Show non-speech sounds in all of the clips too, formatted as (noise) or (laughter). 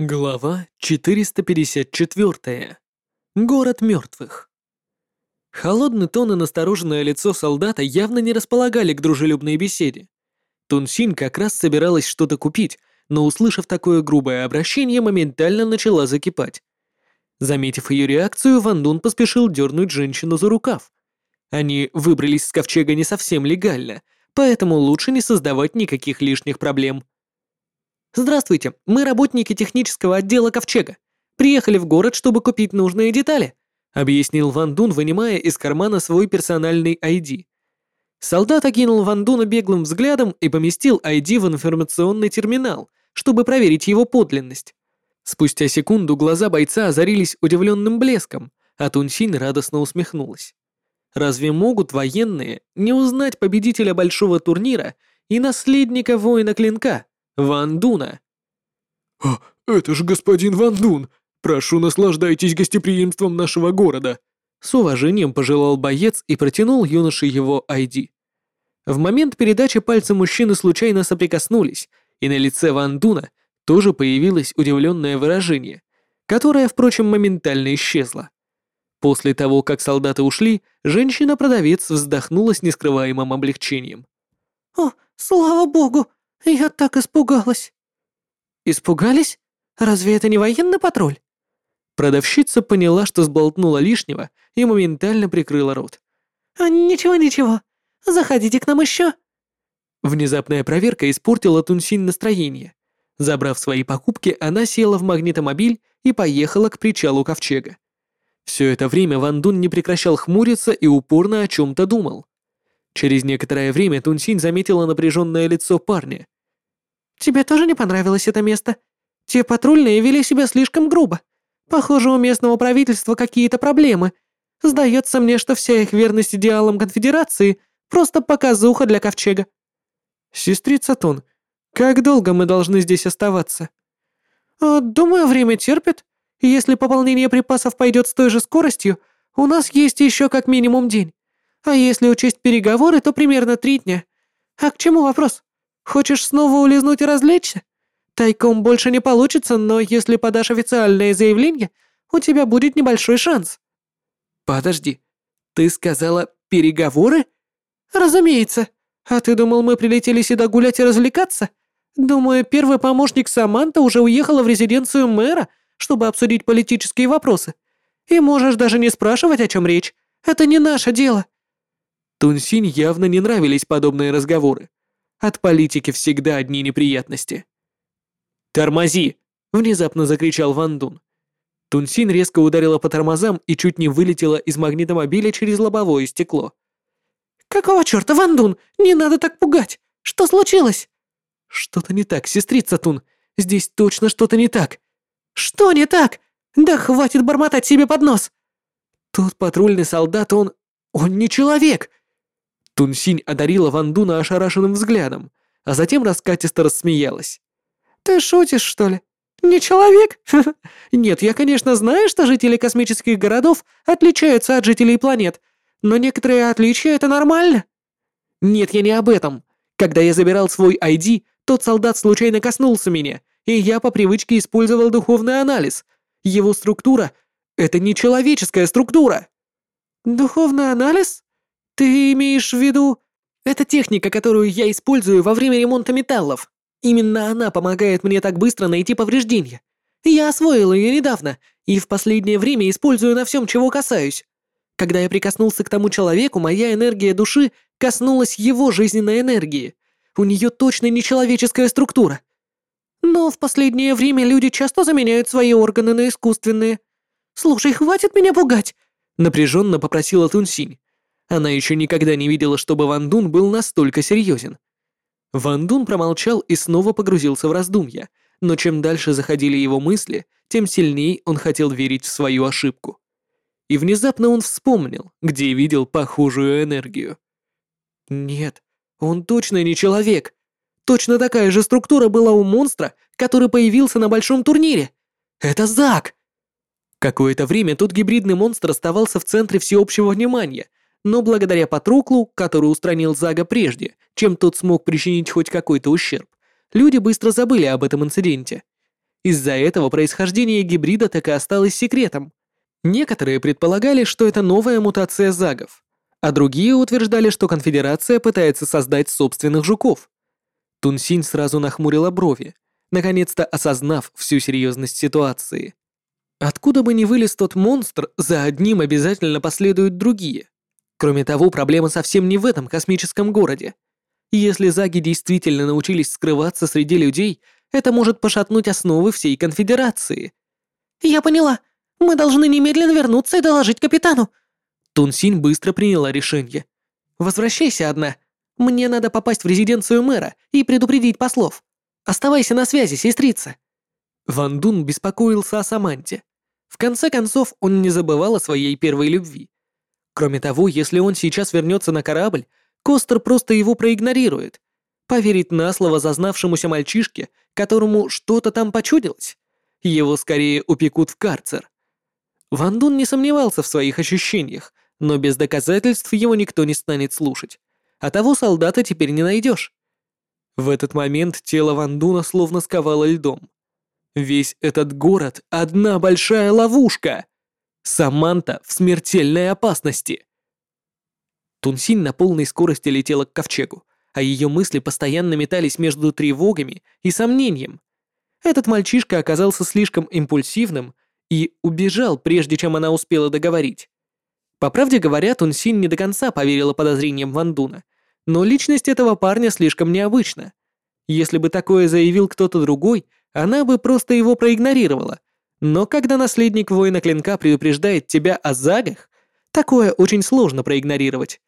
Глава 454. Город мертвых. Холодный тон и настороженное лицо солдата явно не располагали к дружелюбной беседе. Тунсин как раз собиралась что-то купить, но, услышав такое грубое обращение, моментально начала закипать. Заметив ее реакцию, Ван Дун поспешил дернуть женщину за рукав. Они выбрались с ковчега не совсем легально, поэтому лучше не создавать никаких лишних проблем. «Здравствуйте, мы работники технического отдела Ковчега. Приехали в город, чтобы купить нужные детали», объяснил Ван Дун, вынимая из кармана свой персональный ID. Солдат окинул Ван Дуна беглым взглядом и поместил ID в информационный терминал, чтобы проверить его подлинность. Спустя секунду глаза бойца озарились удивленным блеском, а Тунсин радостно усмехнулась. Разве могут военные не узнать победителя большого турнира и наследника воина клинка? Ван Дуна. «А, это же господин Ван Дун! Прошу, наслаждайтесь гостеприимством нашего города!» С уважением пожелал боец и протянул юноше его ID. В момент передачи пальцы мужчины случайно соприкоснулись, и на лице Ван Дуна тоже появилось удивленное выражение, которое, впрочем, моментально исчезло. После того, как солдаты ушли, женщина-продавец вздохнула с нескрываемым облегчением. «О, слава богу! «Я так испугалась». «Испугались? Разве это не военный патруль?» Продавщица поняла, что сболтнула лишнего и моментально прикрыла рот. «А, «Ничего, ничего. Заходите к нам еще». Внезапная проверка испортила Тунсин настроение. Забрав свои покупки, она села в магнитомобиль и поехала к причалу ковчега. Все это время Ван Дун не прекращал хмуриться и упорно о чем-то думал. Через некоторое время Тунсинь заметила напряженное лицо парня. «Тебе тоже не понравилось это место? Те патрульные вели себя слишком грубо. Похоже, у местного правительства какие-то проблемы. Сдается мне, что вся их верность идеалам конфедерации — просто показуха для ковчега». «Сестрица Тун, как долго мы должны здесь оставаться?» «А, «Думаю, время терпит. Если пополнение припасов пойдет с той же скоростью, у нас есть еще как минимум день. А если учесть переговоры, то примерно три дня. А к чему вопрос? Хочешь снова улизнуть и развлечься? Тайком больше не получится, но если подашь официальное заявление, у тебя будет небольшой шанс. Подожди, ты сказала переговоры? Разумеется. А ты думал, мы прилетели сюда гулять и развлекаться? Думаю, первый помощник Саманта уже уехала в резиденцию мэра, чтобы обсудить политические вопросы. И можешь даже не спрашивать, о чем речь. Это не наше дело. Тунсинь явно не нравились подобные разговоры. От политики всегда одни неприятности. «Тормози!» — внезапно закричал Ван Дун. Тунсин резко ударила по тормозам и чуть не вылетела из магнитомобиля через лобовое стекло. «Какого черта, Ван Дун? Не надо так пугать! Что случилось?» «Что-то не так, сестрица Тун. Здесь точно что-то не так». «Что не так? Да хватит бормотать себе под нос!» «Тот патрульный солдат, он... он не человек!» Тунсинь одарила Ван Дуна ошарашенным взглядом, а затем раскатисто рассмеялась. «Ты шутишь, что ли? Не человек? (laughs) Нет, я, конечно, знаю, что жители космических городов отличаются от жителей планет, но некоторые отличия — это нормально». «Нет, я не об этом. Когда я забирал свой ID, тот солдат случайно коснулся меня, и я по привычке использовал духовный анализ. Его структура — это не человеческая структура». «Духовный анализ?» «Ты имеешь в виду...» «Это техника, которую я использую во время ремонта металлов. Именно она помогает мне так быстро найти повреждения. Я освоил ее недавно и в последнее время использую на всем, чего касаюсь. Когда я прикоснулся к тому человеку, моя энергия души коснулась его жизненной энергии. У нее точно нечеловеческая структура. Но в последнее время люди часто заменяют свои органы на искусственные. Слушай, хватит меня пугать, напряженно попросила Тунсинь. Она еще никогда не видела, чтобы Ван Дун был настолько серьезен. Ван Дун промолчал и снова погрузился в раздумья, но чем дальше заходили его мысли, тем сильнее он хотел верить в свою ошибку. И внезапно он вспомнил, где видел похожую энергию. Нет, он точно не человек. Точно такая же структура была у монстра, который появился на большом турнире. Это Зак! Какое-то время тот гибридный монстр оставался в центре всеобщего внимания, но благодаря Патруклу, который устранил Зага прежде, чем тот смог причинить хоть какой-то ущерб, люди быстро забыли об этом инциденте. Из-за этого происхождение гибрида так и осталось секретом. Некоторые предполагали, что это новая мутация загов, а другие утверждали, что конфедерация пытается создать собственных жуков. Тунсинь сразу нахмурила брови, наконец-то осознав всю серьезность ситуации. Откуда бы ни вылез тот монстр, за одним обязательно последуют другие. Кроме того, проблема совсем не в этом космическом городе. Если заги действительно научились скрываться среди людей, это может пошатнуть основы всей конфедерации. «Я поняла. Мы должны немедленно вернуться и доложить капитану». Тунсинь быстро приняла решение. «Возвращайся одна. Мне надо попасть в резиденцию мэра и предупредить послов. Оставайся на связи, сестрица». Ван Дун беспокоился о Саманте. В конце концов, он не забывал о своей первой любви. Кроме того, если он сейчас вернется на корабль, Костер просто его проигнорирует. Поверить на слово зазнавшемуся мальчишке, которому что-то там почудилось. Его скорее упекут в карцер. Ван Дун не сомневался в своих ощущениях, но без доказательств его никто не станет слушать. А того солдата теперь не найдешь. В этот момент тело Ван Дуна словно сковало льдом. Весь этот город — одна большая ловушка. Саманта в смертельной опасности. Тунсин на полной скорости летела к ковчегу, а ее мысли постоянно метались между тревогами и сомнением. Этот мальчишка оказался слишком импульсивным и убежал, прежде чем она успела договорить. По правде говоря, Тунсин не до конца поверила подозрениям Вандуна, но личность этого парня слишком необычна. Если бы такое заявил кто-то другой, она бы просто его проигнорировала. Но когда наследник воина клинка предупреждает тебя о загах, такое очень сложно проигнорировать.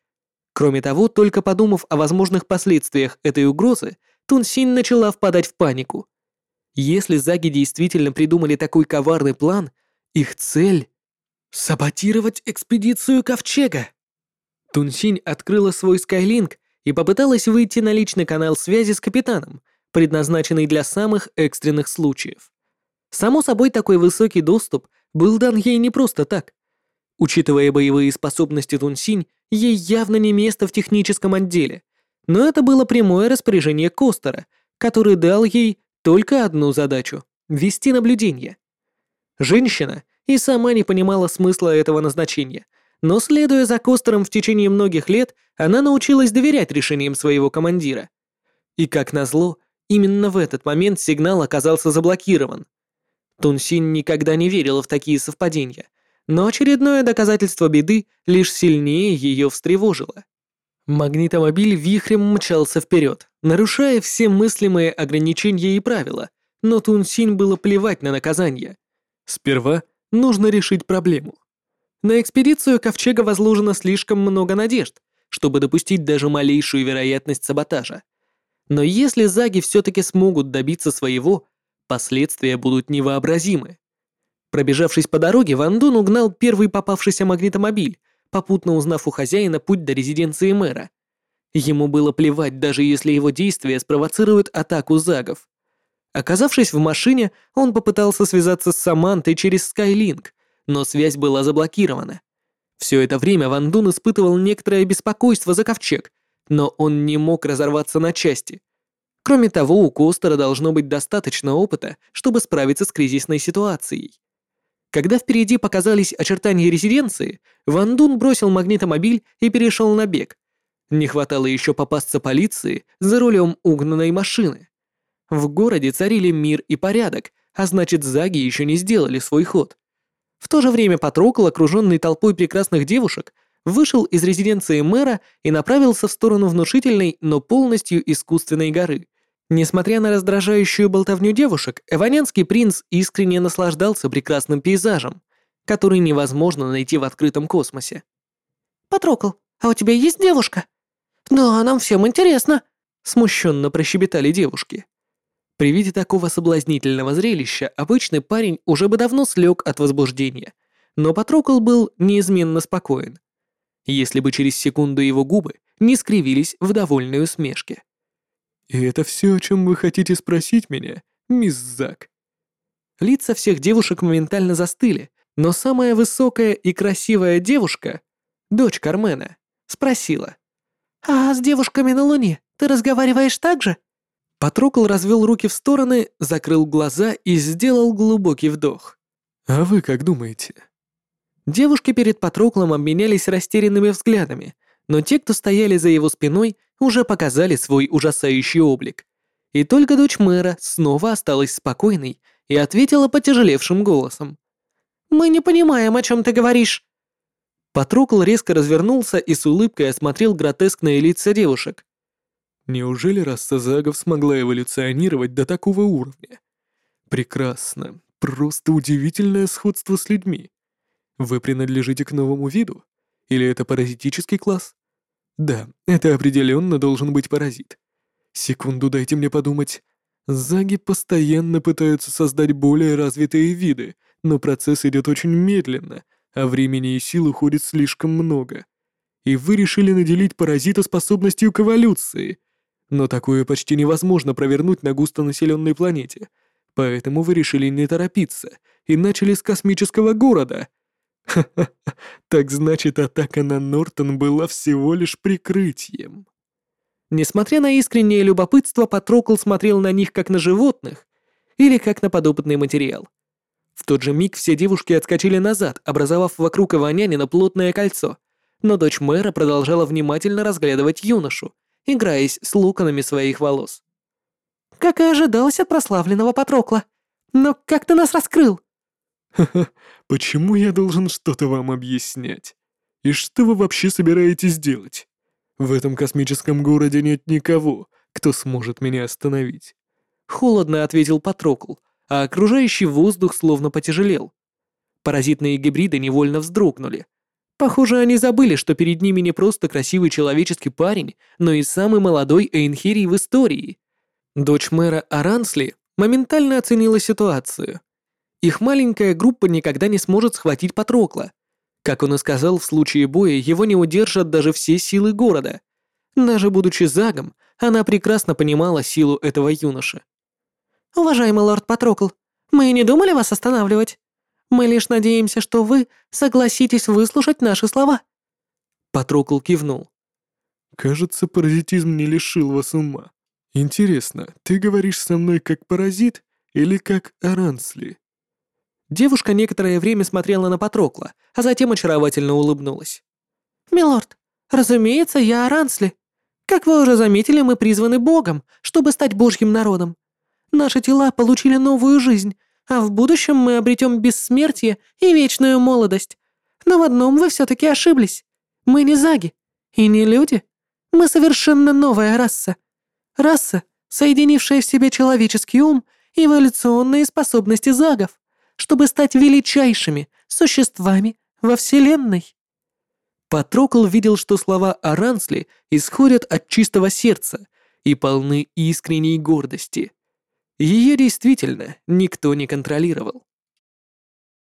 Кроме того, только подумав о возможных последствиях этой угрозы, Тунсин начала впадать в панику. Если заги действительно придумали такой коварный план, их цель — саботировать экспедицию Ковчега. Тунсинь открыла свой Скайлинк и попыталась выйти на личный канал связи с капитаном, предназначенный для самых экстренных случаев. Само собой, такой высокий доступ был дан ей не просто так. Учитывая боевые способности Тунсинь, ей явно не место в техническом отделе, но это было прямое распоряжение Костера, который дал ей только одну задачу — вести наблюдение. Женщина и сама не понимала смысла этого назначения, но следуя за Костером в течение многих лет, она научилась доверять решениям своего командира. И как назло, именно в этот момент сигнал оказался заблокирован. Тунсин никогда не верила в такие совпадения — но очередное доказательство беды лишь сильнее ее встревожило. Магнитомобиль вихрем мчался вперед, нарушая все мыслимые ограничения и правила, но Тунсин было плевать на наказание. Сперва нужно решить проблему. На экспедицию Ковчега возложено слишком много надежд, чтобы допустить даже малейшую вероятность саботажа. Но если заги все-таки смогут добиться своего, последствия будут невообразимы. Пробежавшись по дороге, Ван Дун угнал первый попавшийся магнитомобиль, попутно узнав у хозяина путь до резиденции мэра. Ему было плевать, даже если его действия спровоцируют атаку загов. Оказавшись в машине, он попытался связаться с Самантой через Skylink, но связь была заблокирована. Все это время Ван Дун испытывал некоторое беспокойство за ковчег, но он не мог разорваться на части. Кроме того, у Костера должно быть достаточно опыта, чтобы справиться с кризисной ситуацией. Когда впереди показались очертания резиденции, Ван Дун бросил магнитомобиль и перешел на бег. Не хватало еще попасться полиции за рулем угнанной машины. В городе царили мир и порядок, а значит, заги еще не сделали свой ход. В то же время Патрокол, окруженный толпой прекрасных девушек, вышел из резиденции мэра и направился в сторону внушительной, но полностью искусственной горы — Несмотря на раздражающую болтовню девушек, эванянский принц искренне наслаждался прекрасным пейзажем, который невозможно найти в открытом космосе. «Патрокл, а у тебя есть девушка?» «Да, нам всем интересно», — смущенно прощебетали девушки. При виде такого соблазнительного зрелища обычный парень уже бы давно слег от возбуждения, но Патрокл был неизменно спокоен. Если бы через секунду его губы не скривились в довольной усмешке. «И это все, о чем вы хотите спросить меня, мисс Зак?» Лица всех девушек моментально застыли, но самая высокая и красивая девушка, дочь Кармена, спросила. «А с девушками на Луне ты разговариваешь так же?» Патрокл развел руки в стороны, закрыл глаза и сделал глубокий вдох. «А вы как думаете?» Девушки перед Патроклом обменялись растерянными взглядами, но те, кто стояли за его спиной, уже показали свой ужасающий облик. И только дочь мэра снова осталась спокойной и ответила потяжелевшим голосом. «Мы не понимаем, о чем ты говоришь». Патрокл резко развернулся и с улыбкой осмотрел гротескные лица девушек. Неужели раса загов смогла эволюционировать до такого уровня? Прекрасно. Просто удивительное сходство с людьми. Вы принадлежите к новому виду? Или это паразитический класс? Да, это определенно должен быть паразит. Секунду дайте мне подумать. Заги постоянно пытаются создать более развитые виды, но процесс идет очень медленно, а времени и сил уходит слишком много. И вы решили наделить паразита способностью к эволюции. Но такое почти невозможно провернуть на густонаселенной планете. Поэтому вы решили не торопиться и начали с космического города. Ха-ха, (laughs) так значит, атака на Нортон была всего лишь прикрытием. Несмотря на искреннее любопытство, Патрокл смотрел на них как на животных или как на подопытный материал. В тот же миг все девушки отскочили назад, образовав вокруг Иванянина плотное кольцо, но дочь мэра продолжала внимательно разглядывать юношу, играясь с локонами своих волос. «Как и ожидалось от прославленного Патрокла. Но как ты нас раскрыл?» «Ха-ха, (laughs) почему я должен что-то вам объяснять? И что вы вообще собираетесь делать? В этом космическом городе нет никого, кто сможет меня остановить». Холодно ответил Патрокл, а окружающий воздух словно потяжелел. Паразитные гибриды невольно вздрогнули. Похоже, они забыли, что перед ними не просто красивый человеческий парень, но и самый молодой Эйнхирий в истории. Дочь мэра Арансли моментально оценила ситуацию. Их маленькая группа никогда не сможет схватить Патрокла. Как он и сказал, в случае боя его не удержат даже все силы города. Даже будучи загом, она прекрасно понимала силу этого юноши. «Уважаемый лорд Патрокл, мы не думали вас останавливать. Мы лишь надеемся, что вы согласитесь выслушать наши слова». Патрокл кивнул. «Кажется, паразитизм не лишил вас ума. Интересно, ты говоришь со мной как паразит или как Арансли?» Девушка некоторое время смотрела на Патрокла, а затем очаровательно улыбнулась. «Милорд, разумеется, я Арансли. Как вы уже заметили, мы призваны Богом, чтобы стать Божьим народом. Наши тела получили новую жизнь, а в будущем мы обретем бессмертие и вечную молодость. Но в одном вы все-таки ошиблись. Мы не заги и не люди. Мы совершенно новая раса. Раса, соединившая в себе человеческий ум и эволюционные способности загов, чтобы стать величайшими существами во Вселенной. Патрокл видел, что слова Арансли исходят от чистого сердца и полны искренней гордости. Ее действительно никто не контролировал.